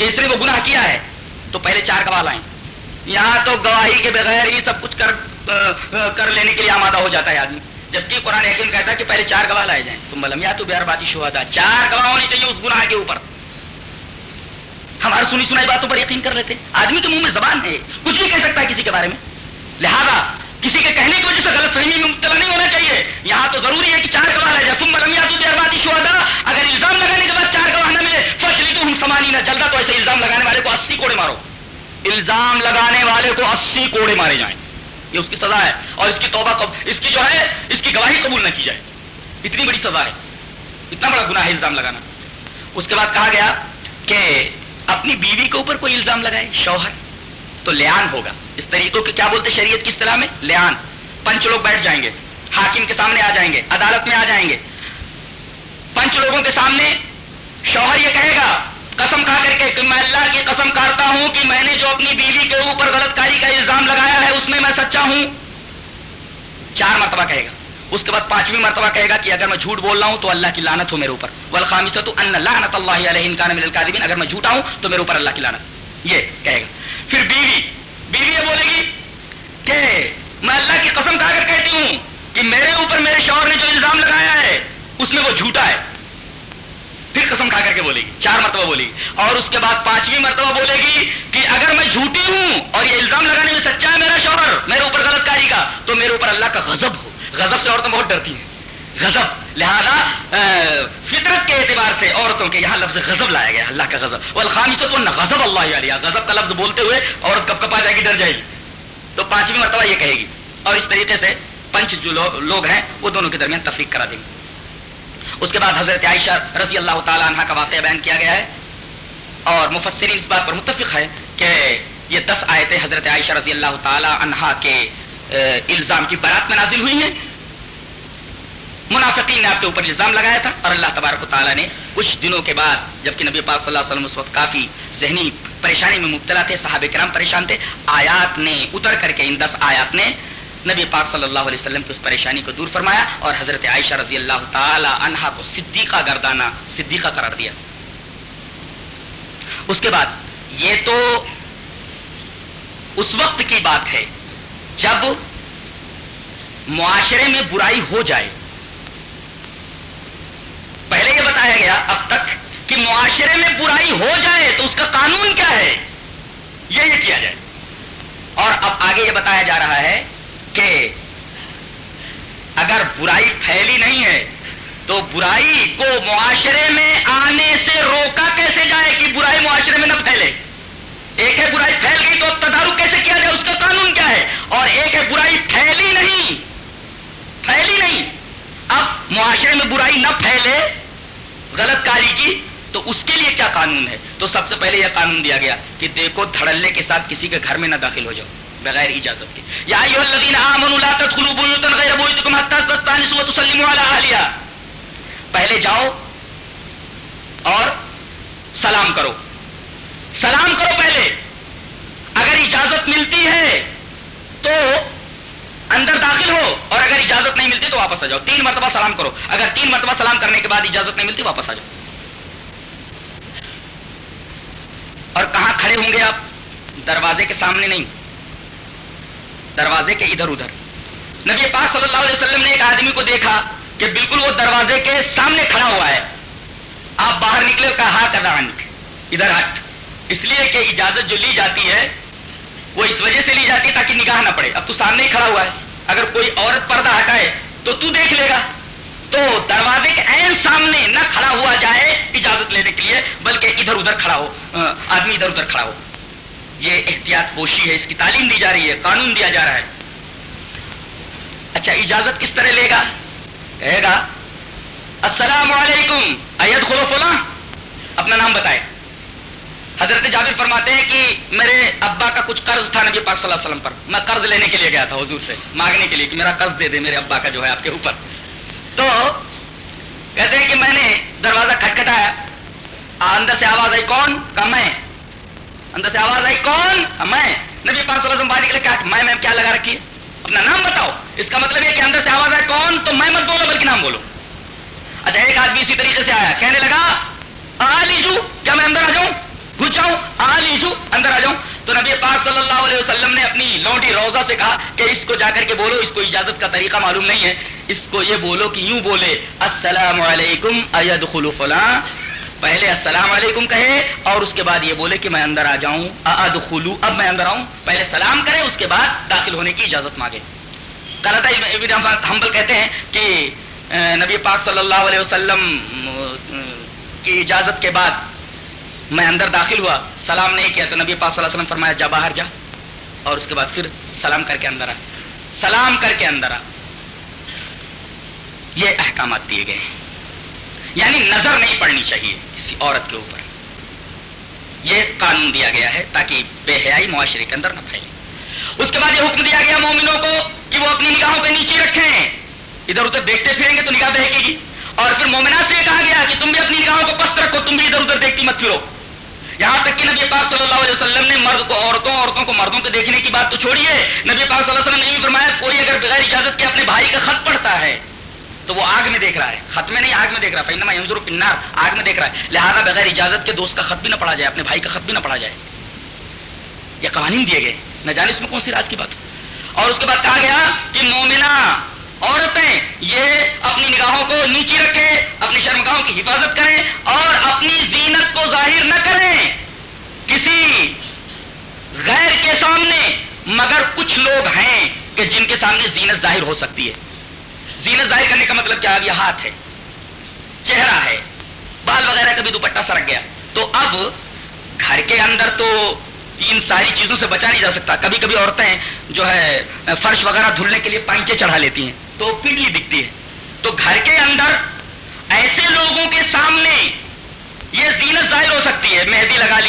کہ اس نے وہ گناہ کیا ہے؟ تو پہلے چار گواہ لائیں۔ یہاں تو گواہی کے بغیر ہی سب کچھ کر کر لینے کے لیے آمادہ ہو جاتا ہے آدمی۔ جبکہ قرآن حکیم کہتا ہے کہ پہلے چار گواہ لائے جائیں۔ تم ملم یا تو بہار باتی شہدا چار گواہ ہونی چاہیے اس گناہ کے اوپر۔ ہمارے سنی سنائی باتوں پر یقین کر لیتے۔ آدمی کے منہ میں زبان ہے، کچھ بھی کہہ سکتا ہے کسی کے بارے میں۔ لہذا کسی کے کہنے کی وجہ سے غلط فہمی میں مبتلا نہیں ہونا چاہیے۔ یہاں تو ضروری ہے کہ چار گواہ لے جائے تم ملمیا تو بہار باتی شہدا اگر الزام لگانے کے بعد چار گواہ نہ ملے فچلی تو ہم سمانی نہ جلدا تو ایسے الزام لگانے والے کو اسی کوڑے مارو۔ الزام لگانے والے کو اسی کوڑے مارے جائیں۔ یہ اس کی سزا ہے۔ اور اس کی توبہ اس کی جو ہے، اس کی گواہی قبول نہ کی جائے۔ اتنی بڑی سزا ہے۔ اتنا بڑا گناہ ہے الزام لگانا۔ اس کے بعد کہا گیا کہ اپنی بیوی کے اوپر کوئی الزام لگائے۔ شوہر۔ تو لیان ہوگا۔ اس طریقوں کے کیا بولتے شریعت کی اصطلاح میں؟ لیان۔ پنچ لوگ بیٹھ جائیں گے۔ حاکم کے سامنے آ جائیں گے۔ عدالت میں آ جائیں گے۔ پنچ لوگوں کے سامنے شوہر یہ کہے گا، قسم کھا کر کے کہ میں اللہ کی قسم کھاتا ہوں کہ میں نے جو اپنی بیوی کے اوپر غلط کاری کا الزام لگایا ہے، اس میں میں سچا ہوں۔ چار مرتبہ کہے گا۔ اس کے بعد پانچویں مرتبہ کہے گا کہ اگر میں جھوٹ بول رہا ہوں تو اللہ کی لانت ہو میرے اوپر۔ ولخامس تو ان لعنت اللہ علیہ انکان من الکاذبین اگر میں جھوٹا ہوں تو میرے اوپر اللہ کی لعنت۔ یہ کہے گا۔ پھر بیوی بیوی یہ بولے گی کہ میں اللہ کی قسم کھا کر کہتی ہوں کہ میرے اوپر میرے شوہر نے جو الزام لگایا ہے، اس میں وہ جھوٹا ہے پھر قسم کھا کر کے بولے گی، چار مرتبہ بولے گی۔ اور اس کے بعد پانچویں مرتبہ بولے گی کہ اگر میں جھوٹی ہوں اور یہ الزام لگانے میں سچا ہے میرا شوہر، میرے اوپر غلط کاری کا، تو میرے اوپر اللہ کا غضب ہو۔ غضب سے عورتیں بہت ڈرتی ہیں۔ غضب۔ لہذا فطرت کے اعتبار سے عورتوں کے یہاں لفظ غضب لایا گیا، اللہ کا غضب۔ الخامی سے تو غضب اللہ علیہ غضب کا لفظ بولتے ہوئے عورت کب کب آ جائے گی، ڈر جائے گی۔ تو پانچویں مرتبہ یہ کہے گی۔ اور اس طریقے سے پنچ جو لوگ ہیں، وہ دونوں کے درمیان تفریق کرا دیں گے۔ اس کے بعد حضرت عائشہ رضی اللہ تعالیٰ عنہ کا واقعہ بیان کیا گیا ہے۔ اور مفسرین اس بات پر متفق ہے کہ یہ دس آیتیں حضرت عائشہ رضی اللہ تعالیٰ عنہ کے الزام کی برات میں نازل ہوئی ہیں۔ منافقین نے آپ کے اوپر الزام لگایا تھا اور اللہ تبارک و تعالیٰ نے کچھ دنوں کے بعد جبکہ نبی پاک صلی اللہ علیہ وسلم اس وقت کافی ذہنی پریشانی میں مبتلا تھے، صحابہ کرام پریشان تھے، آیات نے اتر کر کے ان دس آیات نے نبی پاک صلی اللہ علیہ وسلم کی اس پریشانی کو دور فرمایا اور حضرت عائشہ رضی اللہ تعالی عنہا کو صدیقہ گردانہ صدیقہ قرار دیا۔ اس کے بعد یہ تو اس وقت کی بات ہے جب معاشرے میں برائی ہو جائے۔ پہلے یہ بتایا گیا اب تک کہ معاشرے میں برائی ہو جائے تو اس کا قانون کیا ہے؟ یہ یہ کیا جائے۔ اور اب آگے یہ بتایا جا رہا ہے کہ اگر برائی پھیلی نہیں ہے تو برائی کو معاشرے میں آنے سے روکا کیسے جائے کہ برائی معاشرے میں نہ پھیلے؟ ایک ہے برائی پھیل گئی تو تدارک کیسے کیا جائے؟ اس کا قانون کیا ہے؟ اور ایک ہے برائی پھیلی نہیں پھیلی نہیں۔ اب معاشرے میں برائی نہ پھیلے، غلط کاری کی، تو اس کے لیے کیا قانون ہے؟ تو سب سے پہلے یہ قانون دیا گیا کہ دیکھو دھڑلے کے ساتھ کسی کے گھر میں نہ داخل ہو جاؤ۔ بغیر اجازت کے۔ یا ایھا الذین آمنوا لا تدخلوا بیوتا غیر بیوتکم وتسلموا علی پہلے جاؤ اور سلام کرو۔ سلام کرو پہلے۔ اگر اجازت ملتی ہے تو اندر داخل ہو اور اگر اجازت نہیں ملتی تو واپس آ جاؤ۔ تین مرتبہ سلام کرو۔ اگر تین مرتبہ سلام کرنے کے بعد اجازت نہیں ملتی واپس آ جاؤ۔ اور کہاں کھڑے ہوں گے آپ؟ دروازے کے سامنے نہیں۔ دروازے کے ادھر ادھر۔ نبی پاک صلی اللہ علیہ وسلم نے ایک آدمی کو دیکھا کہ بالکل وہ دروازے کے سامنے کھڑا ہوا ہے۔ آپ باہر نکلے کہا ہاں، ادھر ہٹ۔ اس لیے کہ اجازت جو لی جاتی ہے، وہ اس وجہ سے لی جاتی ہے تاکہ نگاہ نہ پڑے۔ اب تو سامنے ہی کھڑا ہوا ہے۔ اگر کوئی عورت پردہ ہٹائے تو تو دیکھ لے گا۔ تو دروازے کے عین سامنے نہ کھڑا ہوا جائے اجازت لینے کے لیے، بلکہ ادھر ادھر کھڑا ہو۔ آدمی ادھر ادھر کھڑا ہو۔ یہ احتیاط پوشی ہے، اس کی تعلیم دی جا رہی ہے، قانون دیا جا رہا ہے۔ اچھا اجازت کس طرح لے گا؟ کہے گا، السلام علیکم ایت خلو فلاں؟ اپنا نام بتائے حضرت جابر فرماتے ہیں کہ میرے ابا کا کچھ قرض تھا نبی پاک صلی اللہ علیہ وسلم پر۔ میں قرض لینے کے لیے گیا تھا حضور سے، مانگنے کے لیے کہ میرا قرض دے دے، میرے ابا کا جو ہے آپ کے اوپر۔ تو کہتے ہیں کہ میں نے دروازہ کھٹکھٹایا اندر سے آواز آئی، کون؟ کہا میں اندر سے آواز آئی، کون؟ میں، نبی پاک صلی اللہ علیہ وسلم نکلے کہا، میں میں کیا لگا رکھی ہے؟ اپنا نام بتاؤ۔ اس کا مطلب یہ کہ اندر سے آواز آئے کون؟ تو میں مت بولو، بلکہ نام بولو۔ اچھا ایک آدمی اسی طریقے سے آیا، کہنے لگا آ لیجو کیا میں اندر آ جاؤں؟ گھس جاؤں آ لیجو اندر آ جاؤں۔ تو نبی پاک صلی اللہ علیہ وسلم نے اپنی لونڈی روزہ سے کہا کہ اس کو جا کر کے بولو، اس کو اجازت کا طریقہ معلوم نہیں ہے۔ اس کو یہ بولو کہ یوں بولے، السلام علیکم اید خلو فلاں پہلے السلام علیکم کہے اور اس کے بعد یہ بولے کہ میں اندر آ جاؤں ادخلو اب میں اندر آؤں۔ پہلے سلام کرے، اس کے بعد داخل ہونے کی اجازت مانگے۔ حنبل کہتے ہیں کہ نبی پاک صلی اللہ علیہ وسلم کی اجازت کے بعد میں اندر داخل ہوا۔ سلام نہیں کیا تو نبی پاک صلی اللہ علیہ وسلم فرمایا، جا باہر جا۔ اور اس کے بعد پھر سلام کر کے اندر آ۔ سلام کر کے اندر آ۔ یہ احکامات دیے گئے۔ ہیں یعنی نظر نہیں پڑنی چاہیے کسی عورت کے اوپر۔ یہ قانون دیا گیا ہے تاکہ بے حیائی معاشرے کے اندر نہ پھیلے۔ اس کے بعد یہ حکم دیا گیا مومنوں کو کہ وہ اپنی نگاہوں کے نیچے رکھیں۔ ادھر ادھر دیکھتے پھریں گے تو نگاہ بہکے گی۔ اور پھر مومنا سے یہ کہا گیا کہ تم بھی اپنی نگاہوں کو پست رکھو، تم بھی ادھر ادھر دیکھتی مت پھرو۔ یہاں تک کہ نبی پاک صلی اللہ علیہ وسلم نے مرد کو، عورتوں عورتوں کو مردوں کے دیکھنے کی بات تو چھوڑیے نبی پاک صلی اللہ علیہ وسلم نے یہ فرمایا، کوئی اگر بغیر اجازت کے اپنے بھائی کا خط پڑھتا ہے تو وہ آگ میں دیکھ رہا ہے۔ خط میں نہیں، آگ میں دیکھ رہا۔ ہے انظر پنار آگ میں دیکھ رہا ہے۔ لہٰذا بغیر اجازت کے دوست کا خط بھی نہ پڑھا جائے، اپنے بھائی کا خط بھی نہ پڑھا جائے۔ یہ قوانین دیے گئے۔ نہ جانے اس میں کون سی راز کی بات۔ اور اس کے بعد کہا گیا کہ مومنہ، عورتیں، یہ اپنی نگاہوں کو نیچی رکھیں، اپنی شرمگاہوں کی حفاظت کریں اور اپنی زینت کو ظاہر نہ کریں۔ کسی غیر کے سامنے، مگر کچھ لوگ ہیں کہ جن کے سامنے زینت ظاہر ہو سکتی ہے۔ زینت ظاہر کرنے کا مطلب کیا؟ یہ ہاتھ ہے، چہرہ ہے، بال وغیرہ کا بھی دوپٹہ سرک گیا۔ تو اب گھر کے اندر تو ان ساری چیزوں سے بچا نہیں جا سکتا۔ کبھی کبھی عورتیں جو ہے، فرش وغیرہ دھلنے کے لیے پائنچے چڑھا لیتی ہیں، تو پنڈلی دکھتی ہے۔ تو گھر کے اندر ایسے لوگوں کے سامنے یہ زینت ظاہر ہو سکتی ہے، مہندی لگا لی۔